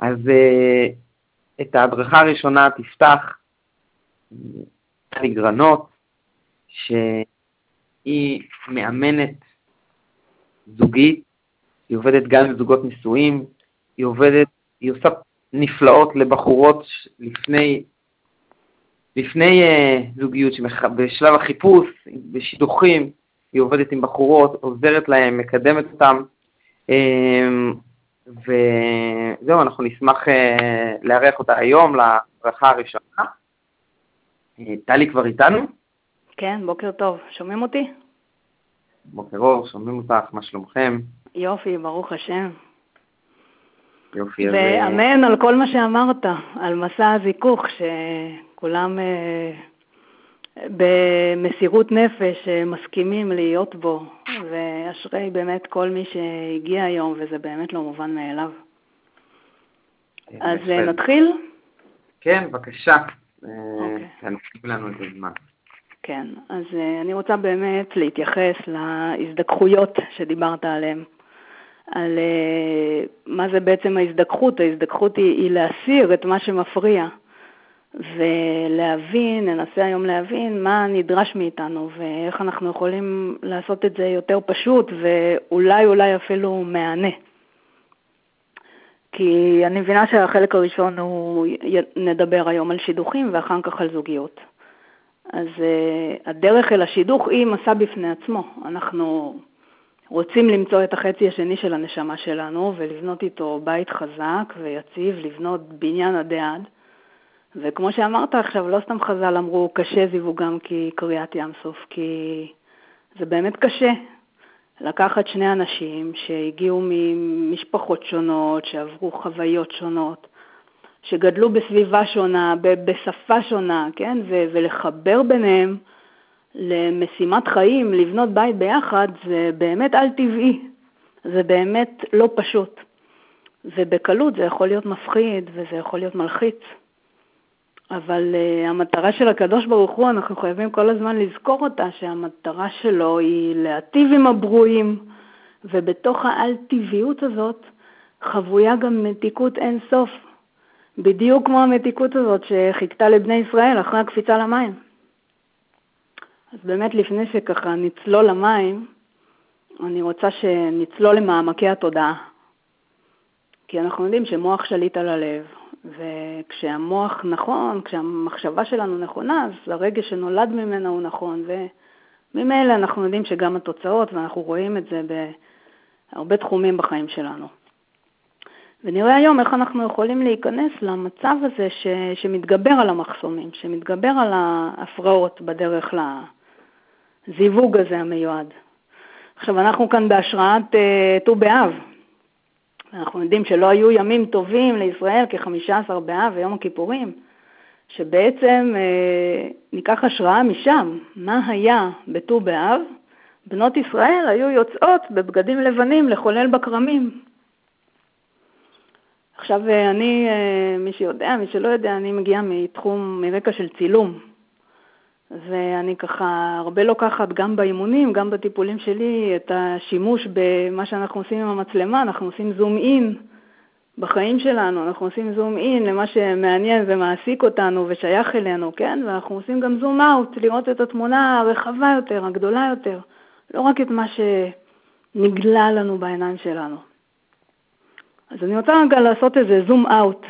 אז uh, את ההדרכה הראשונה תפתח טלי גרנות, שהיא מאמנת זוגית, היא עובדת גם עם זוגות נשואים, היא עובדת, היא עושה נפלאות לבחורות לפני, לפני uh, זוגיות, בשלב החיפוש, בשידוכים, היא עובדת עם בחורות, עוזרת להן, מקדמת אותן, um, וזהו, אנחנו נשמח uh, לארח אותה היום לברכה הראשונה. Uh, טלי כבר איתנו? כן, בוקר טוב. שומעים אותי? בוקר אור, שומעים אותך, מה שלומכם? יופי, ברוך השם. יופי, אז... ואמן על כל מה שאמרת, על מסע הזיכוך, שכולם אה, במסירות נפש אה, מסכימים להיות בו, ואשרי באמת כל מי שהגיע היום, וזה באמת לא מובן מאליו. כן, אז אה, נתחיל? כן, בבקשה. אוקיי. תנחיל לנו את הזמן. כן, אז אני רוצה באמת להתייחס להזדככויות שדיברת עליהן. על מה זה בעצם ההזדככות. ההזדככות היא, היא להסיר את מה שמפריע ולהבין, ננסה היום להבין מה נדרש מאיתנו ואיך אנחנו יכולים לעשות את זה יותר פשוט ואולי אולי אפילו מהנה. כי אני מבינה שהחלק הראשון הוא, נדבר היום על שידוכים ואחר כך על זוגיות. אז uh, הדרך אל השידוך היא מסע בפני עצמו. אנחנו רוצים למצוא את החצי השני של הנשמה שלנו ולבנות איתו בית חזק ויציב, לבנות בניין עדי עד. וכמו שאמרת עכשיו, לא סתם חז"ל אמרו קשה זיווגם כי קריאת ים סוף, כי זה באמת קשה לקחת שני אנשים שהגיעו ממשפחות שונות, שעברו חוויות שונות, שגדלו בסביבה שונה, בשפה שונה, כן, ולחבר ביניהם למשימת חיים, לבנות בית ביחד, זה באמת על-טבעי, זה באמת לא פשוט. ובקלות זה יכול להיות מפחיד וזה יכול להיות מלחיץ. אבל uh, המטרה של הקדוש ברוך הוא, אנחנו חייבים כל הזמן לזכור אותה, שהמטרה שלו היא להטיב עם הברואים, ובתוך האל-טבעיות הזאת חבויה גם מתיקות אין סוף, בדיוק כמו המתיקות הזאת שחיכתה לבני ישראל אחרי הקפיצה למים. אז באמת לפני שככה נצלול למים, אני רוצה שנצלול למעמקי התודעה. כי אנחנו יודעים שמוח שליט על הלב, וכשהמוח נכון, כשהמחשבה שלנו נכונה, אז הרגש שנולד ממנה הוא נכון, וממילא אנחנו יודעים שגם התוצאות, ואנחנו רואים את זה בהרבה תחומים בחיים שלנו. ונראה היום איך אנחנו יכולים להיכנס למצב הזה ש, שמתגבר על המחסומים, שמתגבר על ההפרעות בדרך ל... הזיווג הזה המיועד. עכשיו, אנחנו כאן בהשראת אה, ט"ו uh, באב. אנחנו יודעים שלא היו ימים טובים לישראל כ-15 באב ויום הכיפורים, שבעצם uh, ניקח השראה משם. מה היה בט"ו באב? בנות ישראל היו יוצאות בבגדים לבנים לחולל בכרמים. עכשיו, uh, אני, uh, מי שיודע, מי שלא יודע, אני מגיעה מתחום, מרקע של צילום. ואני ככה הרבה לוקחת גם באימונים, גם בטיפולים שלי, את השימוש במה שאנחנו עושים עם המצלמה, אנחנו עושים זום אין בחיים שלנו, אנחנו עושים זום אין למה שמעניין ומעסיק אותנו ושייך אלינו, כן? ואנחנו עושים גם זום אאוט, לראות את התמונה הרחבה יותר, הגדולה יותר, לא רק את מה שנגלה לנו בעיניים שלנו. אז אני רוצה רגע לעשות איזה זום אאוט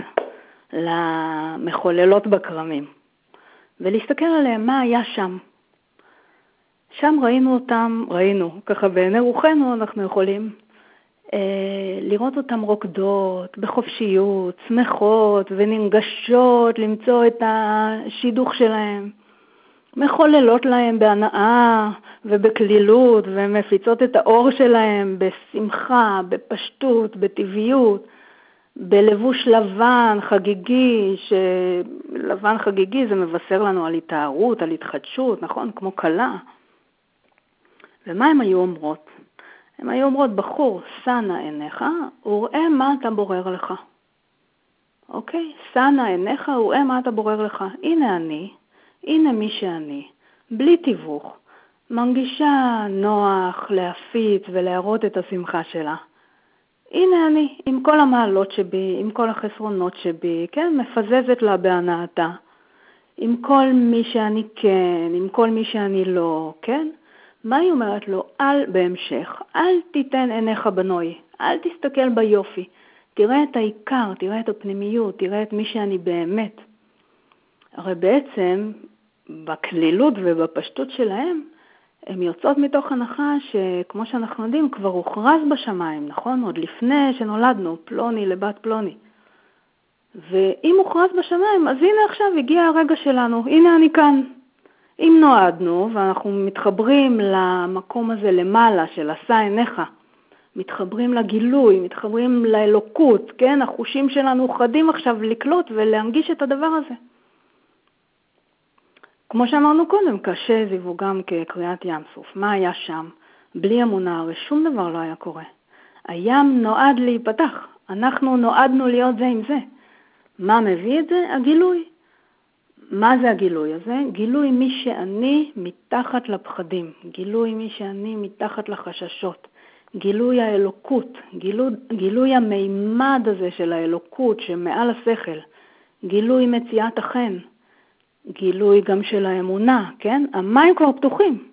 למחוללות בכרמים. ולהסתכל עליהם, מה היה שם. שם ראינו אותם, ראינו, ככה בעיני רוחנו אנחנו יכולים אה, לראות אותם רוקדות בחופשיות, שמחות וננגשות, למצוא את השידוך שלהם, מחוללות להם בהנאה ובקלילות ומפיצות את האור שלהם בשמחה, בפשטות, בטבעיות. בלבוש לבן, חגיגי, שלבן חגיגי זה מבשר לנו על התארות, על התחדשות, נכון? כמו כלה. ומה הן היו אומרות? הן היו אומרות, בחור, שא עיניך, וראה מה אתה בורר לך. אוקיי? שא עיניך, וראה מה אתה בורר לך. הנה אני, הנה מי שאני, בלי תיווך, מרגישה נוח להפיץ ולהראות את השמחה שלה. הנה אני, עם כל המעלות שבי, עם כל החסרונות שבי, כן, מפזזת לה בהנאתה. עם כל מי שאני כן, עם כל מי שאני לא, כן? מה היא אומרת לו? אל בהמשך, אל תיתן עיניך בנוי, אל תסתכל ביופי. תראה את העיקר, תראה את הפנימיות, תראה את מי שאני באמת. הרי בעצם, בקלילות ובפשטות שלהם, הן יוצאות מתוך הנחה שכמו שאנחנו יודעים, כבר הוכרז בשמיים, נכון? עוד לפני שנולדנו, פלוני לבת פלוני. ואם הוכרז בשמיים, אז הנה עכשיו הגיע הרגע שלנו, הנה אני כאן. אם נועדנו, ואנחנו מתחברים למקום הזה למעלה של עשה עיניך, מתחברים לגילוי, מתחברים לאלוקות, כן? החושים שלנו חדים עכשיו לקלוט ולהנגיש את הדבר הזה. כמו שאמרנו קודם, קשה זיווגם כקריאת ים סוף. מה היה שם? בלי אמונה הרי שום דבר לא היה קורה. הים נועד להיפתח, אנחנו נועדנו להיות זה עם זה. מה מביא את זה? הגילוי. מה זה הגילוי הזה? גילוי מי שאני מתחת לפחדים, גילוי מי שאני מתחת לחששות, גילוי האלוקות, גילוי, גילוי המימד הזה של האלוקות שמעל השכל, גילוי מציאת החן, גילוי גם של האמונה, כן? המים כבר פתוחים.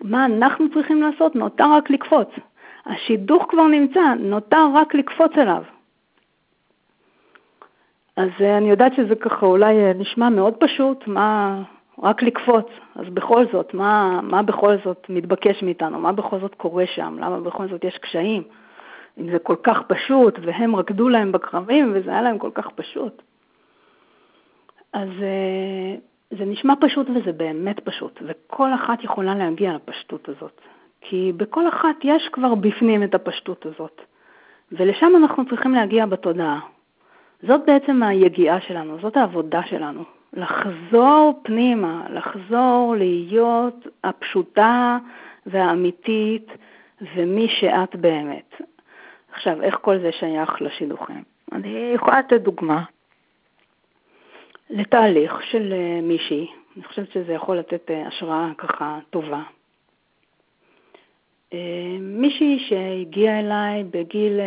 מה אנחנו צריכים לעשות? נותר רק לקפוץ. השידוך כבר נמצא, נותר רק לקפוץ אליו. אז אה, אני יודעת שזה ככה אולי אה, נשמע מאוד פשוט, מה, רק לקפוץ. אז בכל זאת, מה, מה בכל זאת מתבקש מאיתנו? מה בכל זאת קורה שם? למה בכל זאת יש קשיים? אם זה כל כך פשוט, והם רקדו להם בקרבים, וזה היה להם כל כך פשוט. אז אה, זה נשמע פשוט וזה באמת פשוט, וכל אחת יכולה להגיע לפשטות הזאת. כי בכל אחת יש כבר בפנים את הפשטות הזאת, ולשם אנחנו צריכים להגיע בתודעה. זאת בעצם היגיעה שלנו, זאת העבודה שלנו. לחזור פנימה, לחזור להיות הפשוטה והאמיתית ומי שאת באמת. עכשיו, איך כל זה שייך לשידוכים? אני יכולה לתת דוגמה לתהליך של אה, מישהי, אני חושבת שזה יכול לתת אה, השראה ככה טובה. אה, מישהי שהגיעה אליי בגיל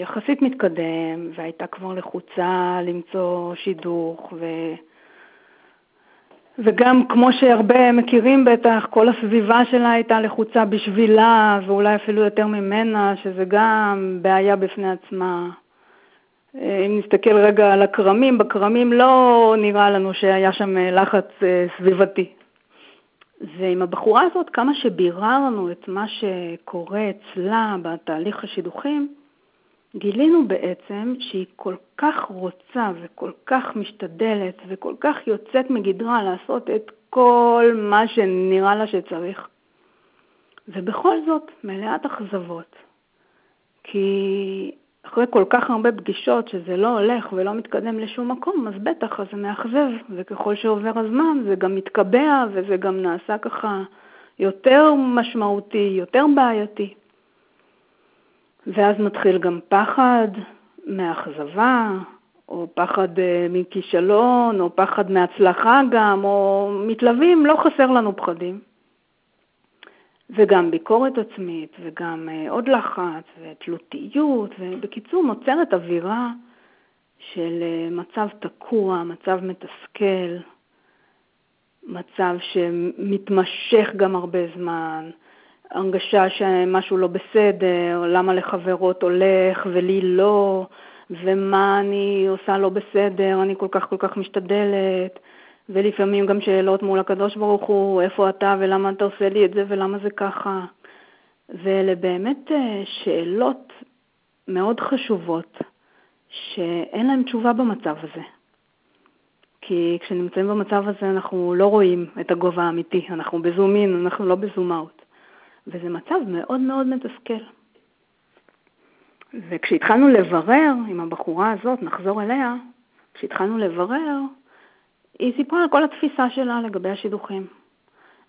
יחסית מתקדם והייתה כבר לחוצה למצוא שידוך ו... וגם כמו שהרבה מכירים בטח, כל הסביבה שלה הייתה לחוצה בשבילה ואולי אפילו יותר ממנה, שזה גם בעיה בפני עצמה. אם נסתכל רגע על הכרמים, בכרמים לא נראה לנו שהיה שם לחץ אה, סביבתי. ועם הבחורה הזאת, כמה שביררנו את מה שקורה אצלה בתהליך השידוכים, גילינו בעצם שהיא כל כך רוצה וכל כך משתדלת וכל כך יוצאת מגדרה לעשות את כל מה שנראה לה שצריך. ובכל זאת, מלאת אכזבות. כי אחרי כל כך הרבה פגישות שזה לא הולך ולא מתקדם לשום מקום, אז בטח, אז זה מאכזב, וככל שעובר הזמן זה גם מתקבע וזה גם נעשה ככה יותר משמעותי, יותר בעייתי. ואז מתחיל גם פחד מאכזבה, או פחד uh, מכישלון, או פחד מהצלחה גם, או מתלווים, לא חסר לנו פחדים. וגם ביקורת עצמית, וגם uh, עוד לחץ, ותלותיות, ובקיצור נוצרת אווירה של uh, מצב תקוע, מצב מתסכל, מצב שמתמשך גם הרבה זמן, הרגשה שמשהו לא בסדר, למה לחברות הולך ולי לא, ומה אני עושה לא בסדר, אני כל כך כל כך משתדלת, ולפעמים גם שאלות מול הקדוש ברוך הוא, איפה אתה ולמה אתה עושה לי את זה ולמה זה ככה. ואלה באמת אה, שאלות מאוד חשובות, שאין להן תשובה במצב הזה. כי כשנמצאים במצב הזה אנחנו לא רואים את הגובה האמיתי, אנחנו בזום אין, אנחנו לא בזום אאוט. וזה מצב מאוד מאוד מתסכל. וכשהתחלנו לברר עם הבחורה הזאת, נחזור אליה, כשהתחלנו לברר, היא סיפרה על כל התפיסה שלה לגבי השידוכים,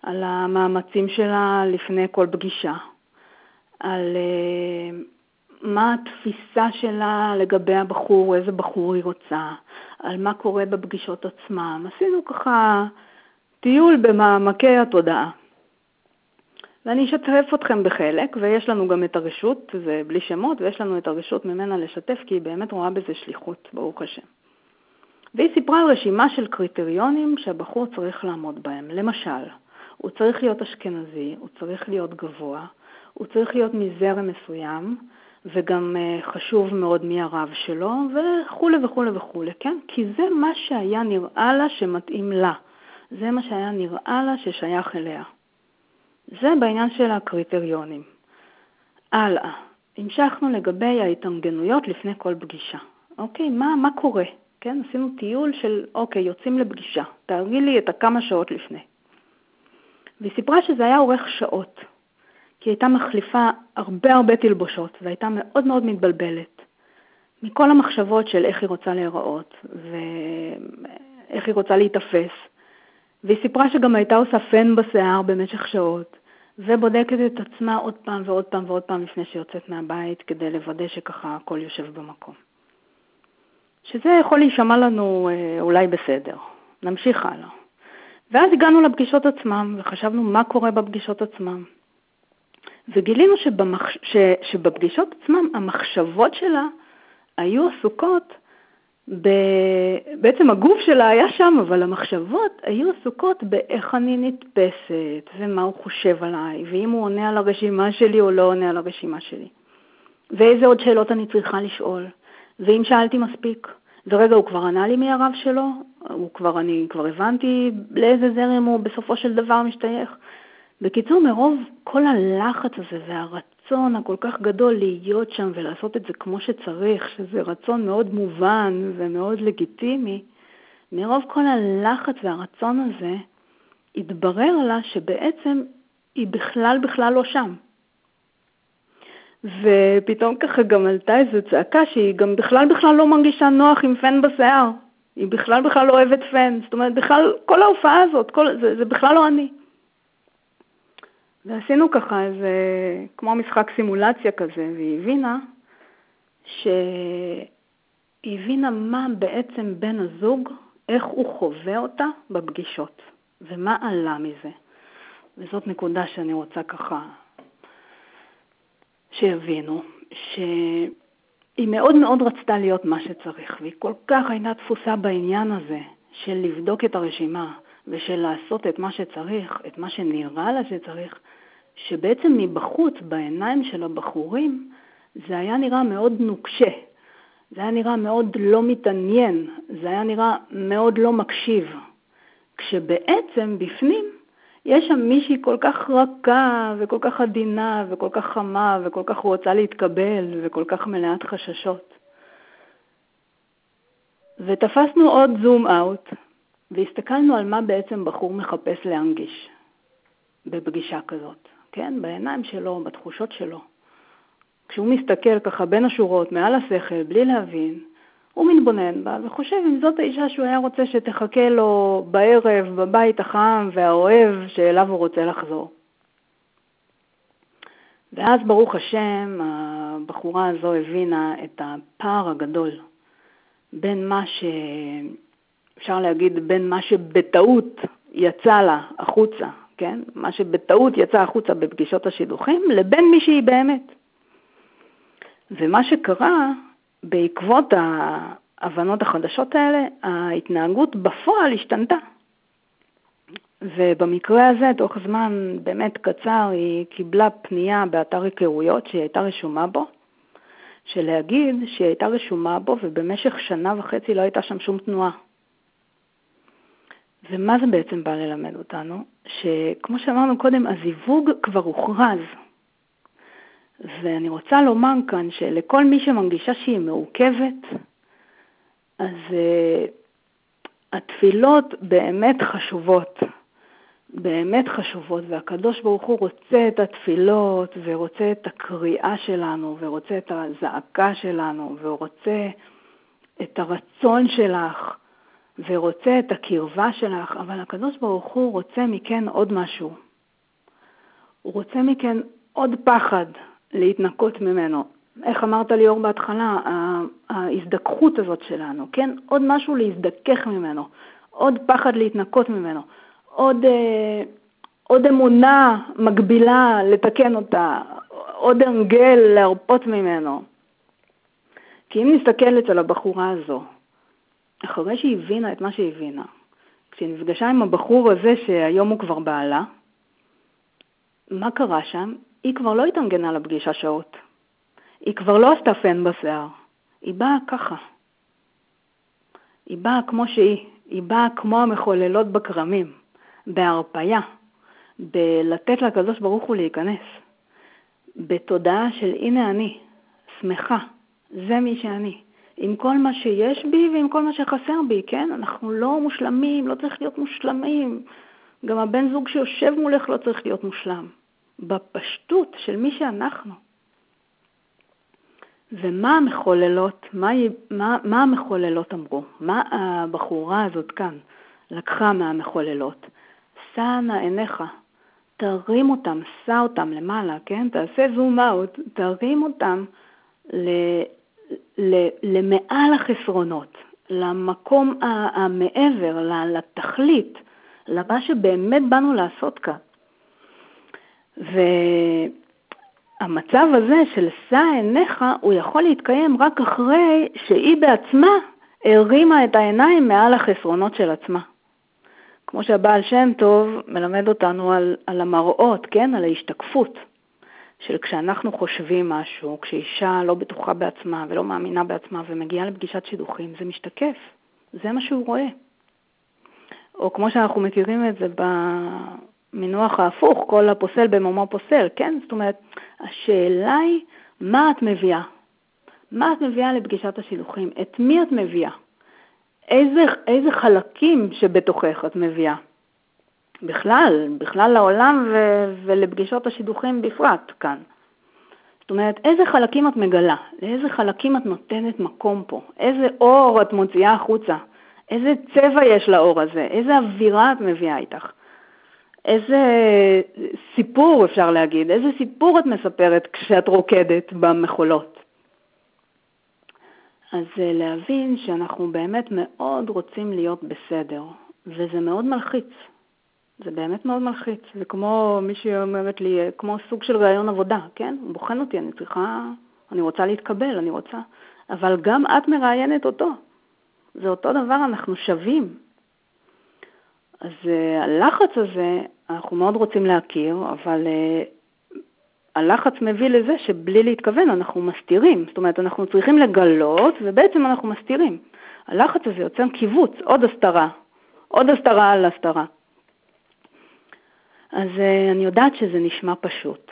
על המאמצים שלה לפני כל פגישה, על uh, מה התפיסה שלה לגבי הבחור, איזה בחור היא רוצה, על מה קורה בפגישות עצמם. עשינו ככה טיול במעמקי התודעה. ואני אשתף אתכם בחלק, ויש לנו גם את הרשות, זה בלי שמות, ויש לנו את הרשות ממנה לשתף, כי היא באמת רואה בזה שליחות, ברוך השם. והיא סיפרה על רשימה של קריטריונים שהבחור צריך לעמוד בהם. למשל, הוא צריך להיות אשכנזי, הוא צריך להיות גבוה, הוא צריך להיות מזרם מסוים, וגם אה, חשוב מאוד מי הרב שלו, וכולי וכולי וכולי, כן? כי זה מה שהיה נראה לה שמתאים לה. זה מה שהיה נראה לה ששייך אליה. זה בעניין של הקריטריונים. הלאה, המשכנו לגבי ההתארגנויות לפני כל פגישה. אוקיי, מה, מה קורה? כן, עשינו טיול של, אוקיי, יוצאים לפגישה, תארגי לי את הכמה שעות לפני. והיא סיפרה שזה היה אורך שעות, כי היא הייתה מחליפה הרבה הרבה תלבושות, והייתה מאוד מאוד מתבלבלת. מכל המחשבות של איך היא רוצה להיראות, ואיך היא רוצה להיתפס. והיא סיפרה שגם הייתה עושה פן בשיער במשך שעות, ובודקת את עצמה עוד פעם ועוד פעם ועוד פעם לפני שהיא יוצאת מהבית, כדי לוודא שככה הכל יושב במקום. שזה יכול להישמע לנו אה, אולי בסדר. נמשיך הלאה. ואז הגענו לפגישות עצמם, וחשבנו מה קורה בפגישות עצמם. וגילינו שבמחש... ש... שבפגישות עצמם המחשבות שלה היו עסוקות, ב... בעצם הגוף שלה היה שם, אבל המחשבות היו עסוקות באיך אני נתפסת, ומה הוא חושב עליי, ואם הוא עונה על הרשימה שלי או לא עונה על הרשימה שלי, ואיזה עוד שאלות אני צריכה לשאול, ואם שאלתי מספיק, ורגע, הוא כבר ענה לי מי הרב שלו? הוא כבר, אני כבר הבנתי לאיזה זרם הוא בסופו של דבר משתייך? בקיצור, מרוב כל הלחץ הזה והרצון הכל כך גדול להיות שם ולעשות את זה כמו שצריך, שזה רצון מאוד מובן ומאוד לגיטימי, מרוב כל הלחץ והרצון הזה, התברר לה שבעצם היא בכלל בכלל לא שם. ופתאום ככה גם עלתה איזו צעקה שהיא גם בכלל בכלל לא מרגישה נוח עם פן בשיער. היא בכלל בכלל לא אוהבת פן. זאת אומרת, בכלל, כל ההופעה הזאת, כל, זה, זה בכלל לא אני. ועשינו ככה איזה, כמו משחק סימולציה כזה, והיא הבינה שהיא הבינה מה בעצם בן הזוג, איך הוא חווה אותה בפגישות, ומה עלה מזה. וזאת נקודה שאני רוצה ככה שיבינו, שהיא מאוד מאוד רצתה להיות מה שצריך, והיא כל כך הייתה תפוסה בעניין הזה של לבדוק את הרשימה ושל לעשות את מה שצריך, את מה שנראה לה שצריך, שבעצם מבחוץ, בעיניים של הבחורים, זה היה נראה מאוד נוקשה, זה היה נראה מאוד לא מתעניין, זה היה נראה מאוד לא מקשיב, כשבעצם בפנים יש שם מישהי כל כך רכה וכל כך עדינה וכל כך חמה וכל כך רוצה להתקבל וכל כך מלאת חששות. ותפסנו עוד זום אאוט והסתכלנו על מה בעצם בחור מחפש להנגיש בפגישה כזאת. כן, בעיניים שלו, בתחושות שלו. כשהוא מסתכל ככה בין השורות, מעל השכל, בלי להבין, הוא מתבונן בה וחושב אם זאת האישה שהוא היה רוצה שתחכה לו בערב בבית החם והאוהב שאליו הוא רוצה לחזור. ואז ברוך השם, הבחורה הזו הבינה את הפער הגדול בין מה ש... אפשר להגיד, בין מה שבטעות יצא לה החוצה, כן? מה שבטעות יצא החוצה בפגישות השידוכים, לבין מי שהיא באמת. ומה שקרה, בעקבות ההבנות החדשות האלה, ההתנהגות בפועל השתנתה. ובמקרה הזה, תוך זמן באמת קצר, היא קיבלה פנייה באתר היכרויות שהיא הייתה רשומה בו, שלהגיד שהיא הייתה רשומה בו ובמשך שנה וחצי לא הייתה שם שום תנועה. ומה זה בעצם בא ללמד אותנו? שכמו שאמרנו קודם, הזיווג כבר הוכרז. ואני רוצה לומר כאן שלכל מי שמרגישה שהיא מעוכבת, אז uh, התפילות באמת חשובות, באמת חשובות, והקדוש ברוך הוא רוצה את התפילות, ורוצה את הקריאה שלנו, ורוצה את הזעקה שלנו, ורוצה את הרצון שלך. ורוצה את הקרבה שלך, אבל הקדוש ברוך הוא רוצה מכן עוד משהו. הוא רוצה מכן עוד פחד להתנקות ממנו. איך אמרת ליאור בהתחלה, ההזדככות הזאת שלנו, כן? עוד משהו להזדכך ממנו, עוד פחד להתנקות ממנו, עוד, אה, עוד אמונה מגבילה לתקן אותה, עוד הרגל להרפות ממנו. כי אם נסתכל אצל הבחורה הזו, אחרי שהיא הבינה את מה שהיא הבינה, כשהיא נפגשה עם הבחור הזה שהיום הוא כבר בעלה, מה קרה שם? היא כבר לא התארגנה לפגישה שעות. היא כבר לא עשתה פן בשיער. היא באה ככה. היא באה כמו שהיא. היא באה כמו המחוללות בכרמים, בהרפייה, בלתת לקדוש ברוך הוא להיכנס, בתודעה של הנה אני, שמחה, זה מי שאני. עם כל מה שיש בי ועם כל מה שחסר בי, כן? אנחנו לא מושלמים, לא צריך להיות מושלמים. גם הבן זוג שיושב מולך לא צריך להיות מושלם. בפשטות של מי שאנחנו. ומה המחוללות, מה, מה, מה המחוללות אמרו? מה הבחורה הזאת כאן לקחה מהמחוללות? שא נא עיניך, תרים אותם, שא אותם למעלה, כן? תעשה זום אאוט, תרים אותם ל, ל, למעל החסרונות, למקום המעבר, לתכלית, למה שבאמת באנו לעשות כאן. והמצב הזה של שא עיניך, הוא יכול להתקיים רק אחרי שהיא בעצמה הרימה את העיניים מעל החסרונות של עצמה. כמו שהבעל שם טוב מלמד אותנו על, על המראות, כן? על ההשתקפות. של כשאנחנו חושבים משהו, כשאישה לא בטוחה בעצמה ולא מאמינה בעצמה ומגיעה לפגישת שידוכים, זה משתקף, זה מה שהוא רואה. או כמו שאנחנו מכירים את זה במינוח ההפוך, כל הפוסל במומו פוסל, כן? זאת אומרת, השאלה היא, מה את מביאה? מה את מביאה לפגישת השידוכים? את מי את מביאה? איזה, איזה חלקים שבתוכך את מביאה? בכלל, בכלל לעולם ו- ולפגישות השידוכים בפרט כאן. זאת אומרת, איזה חלקים את מגלה? לאיזה חלקים את נותנת מקום פה? איזה אור את מוציאה החוצה? איזה צבע יש לאור הזה? איזה אווירה את מביאה איתך? איזה סיפור, אפשר להגיד, איזה סיפור את מספרת כשאת רוקדת במחולות? אז אה, להבין שאנחנו באמת מאוד רוצים להיות בסדר, וזה מאוד מלחיץ. זה באמת מאוד מלחיץ. זה כמו, מישהי אומרת לי, כמו סוג של ראיון עבודה, כן? הוא בוחן אותי, אני צריכה, אני רוצה להתקבל, אני רוצה. אבל גם את מראיינת אותו. זה אותו דבר, אנחנו שווים. אז uh, הלחץ הזה, אנחנו מאוד רוצים להכיר, אבל uh, הלחץ מביא לזה שבלי להתכוון אנחנו מסתירים. זאת אומרת, אנחנו צריכים לגלות, ובעצם אנחנו מסתירים. הלחץ הזה יוצר קיבוץ, עוד הסתרה, עוד הסתרה על הסתרה. אז uh, אני יודעת שזה נשמע פשוט,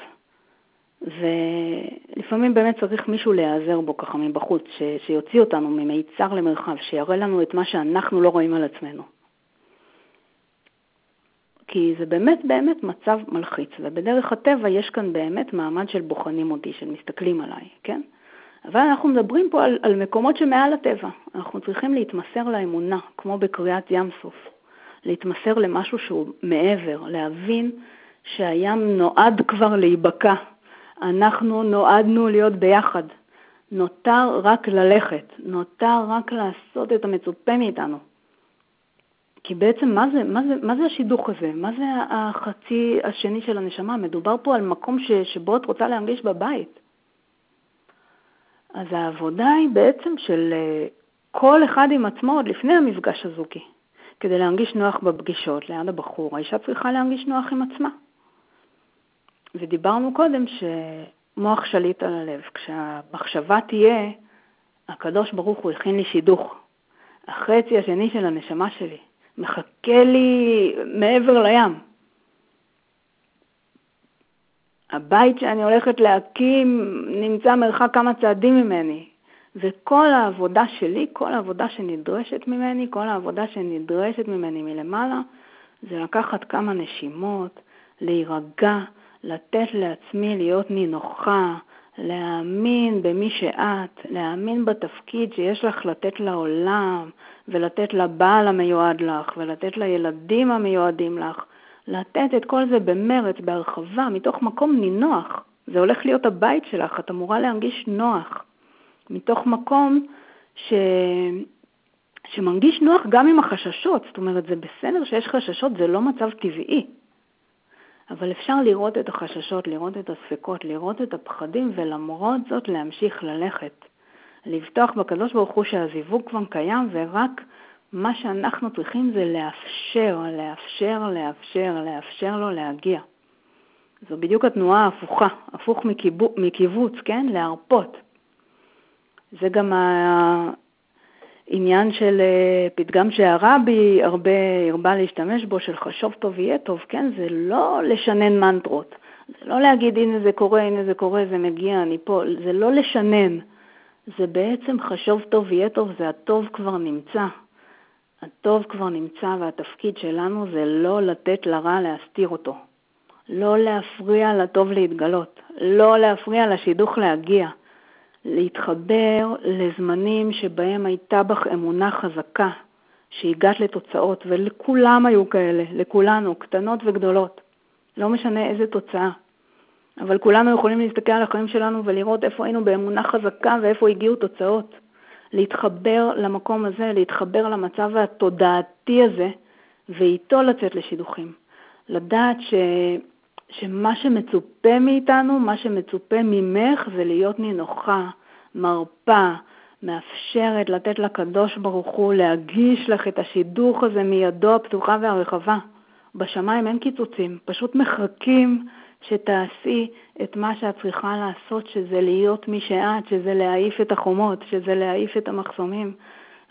ולפעמים באמת צריך מישהו להיעזר בו ככה מבחוץ, ש, שיוציא אותנו ממיצר למרחב, שיראה לנו את מה שאנחנו לא רואים על עצמנו. כי זה באמת באמת מצב מלחיץ, ובדרך הטבע יש כאן באמת מעמד של בוחנים אותי, של מסתכלים עליי, כן? אבל אנחנו מדברים פה על, על מקומות שמעל הטבע. אנחנו צריכים להתמסר לאמונה, כמו בקריאת ים סוף. להתמסר למשהו שהוא מעבר, להבין שהים נועד כבר להיבקע. אנחנו נועדנו להיות ביחד. נותר רק ללכת, נותר רק לעשות את המצופה מאיתנו. כי בעצם מה זה, מה זה, מה זה השידוך הזה? מה זה החצי השני של הנשמה? מדובר פה על מקום ש, שבו את רוצה להרגיש בבית. אז העבודה היא בעצם של אה, כל אחד עם עצמו עוד לפני המפגש הזוגי. כדי להרגיש נוח בפגישות ליד הבחור, האישה צריכה להרגיש נוח עם עצמה. ודיברנו קודם שמוח שליט על הלב. כשהמחשבה תהיה, הקדוש ברוך הוא הכין לי שידוך. החצי השני של הנשמה שלי מחכה לי מעבר לים. הבית שאני הולכת להקים נמצא מרחק כמה צעדים ממני. וכל העבודה שלי, כל העבודה שנדרשת ממני, כל העבודה שנדרשת ממני מלמעלה, זה לקחת כמה נשימות, להירגע, לתת לעצמי להיות נינוחה, להאמין במי שאת, להאמין בתפקיד שיש לך לתת לעולם, ולתת לבעל המיועד לך, ולתת לילדים המיועדים לך, לתת את כל זה במרץ, בהרחבה, מתוך מקום נינוח. זה הולך להיות הבית שלך, את אמורה להרגיש נוח. מתוך מקום ש... שמרגיש נוח גם עם החששות. זאת אומרת, זה בסדר שיש חששות, זה לא מצב טבעי. אבל אפשר לראות את החששות, לראות את הספקות, לראות את הפחדים, ולמרות זאת להמשיך ללכת. לבטוח בקדוש ברוך הוא שהזיווג כבר קיים, ורק מה שאנחנו צריכים זה לאפשר, לאפשר, לאפשר, לאפשר לו להגיע. זו בדיוק התנועה ההפוכה, הפוך מקיבוץ, כן? להרפות. זה גם העניין של אה, פתגם שהרבי הרבה הרבה להשתמש בו, של חשוב טוב יהיה טוב, כן? זה לא לשנן מנטרות. זה לא להגיד הנה זה קורה, הנה זה קורה, זה מגיע, אני פה, זה לא לשנן. זה בעצם חשוב טוב יהיה טוב, זה הטוב כבר נמצא. הטוב כבר נמצא והתפקיד שלנו זה לא לתת לרע להסתיר אותו. לא להפריע לטוב להתגלות, לא להפריע לשידוך להגיע. להתחבר לזמנים שבהם הייתה בך אמונה חזקה, שהגעת לתוצאות, ולכולם היו כאלה, לכולנו, קטנות וגדולות. לא משנה איזה תוצאה. אבל כולנו יכולים להסתכל על החיים שלנו ולראות איפה היינו באמונה חזקה ואיפה הגיעו תוצאות. להתחבר למקום הזה, להתחבר למצב התודעתי הזה, ואיתו לצאת לשידוכים. לדעת ש... שמה שמצופה מאיתנו, מה שמצופה ממך, זה להיות נינוחה, מרפה, מאפשרת לתת לקדוש ברוך הוא להגיש לך את השידוך הזה מידו הפתוחה והרחבה. בשמיים אין קיצוצים, פשוט מחכים שתעשי את מה שאת צריכה לעשות, שזה להיות מי שאת, שזה להעיף את החומות, שזה להעיף את המחסומים,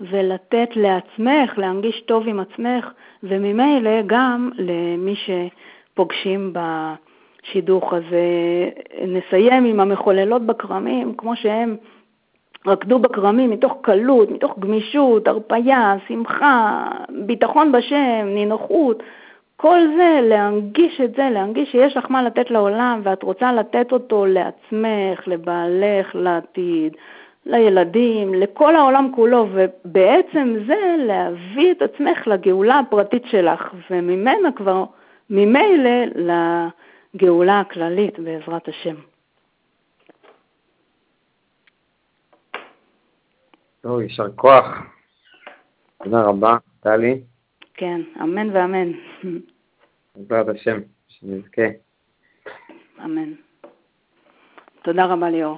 ולתת לעצמך, להנגיש טוב עם עצמך, וממילא גם למי שפוגשים בשידוך הזה. נסיים עם המחוללות בכרמים, כמו שהם רקדו בכרמים מתוך קלות, מתוך גמישות, הרפייה, שמחה, ביטחון בשם, נינוחות. כל זה, להנגיש את זה, להנגיש שיש לך מה לתת לעולם ואת רוצה לתת אותו לעצמך, לבעלך, לעתיד, לילדים, לכל העולם כולו, ובעצם זה להביא את עצמך לגאולה הפרטית שלך, וממנה כבר, ממילא, לגאולה הכללית בעזרת השם. טוב, יישר כוח. תודה רבה, טלי. כן, אמן ואמן. בעזרת השם, שנזכה. אמן. תודה רבה ליאור.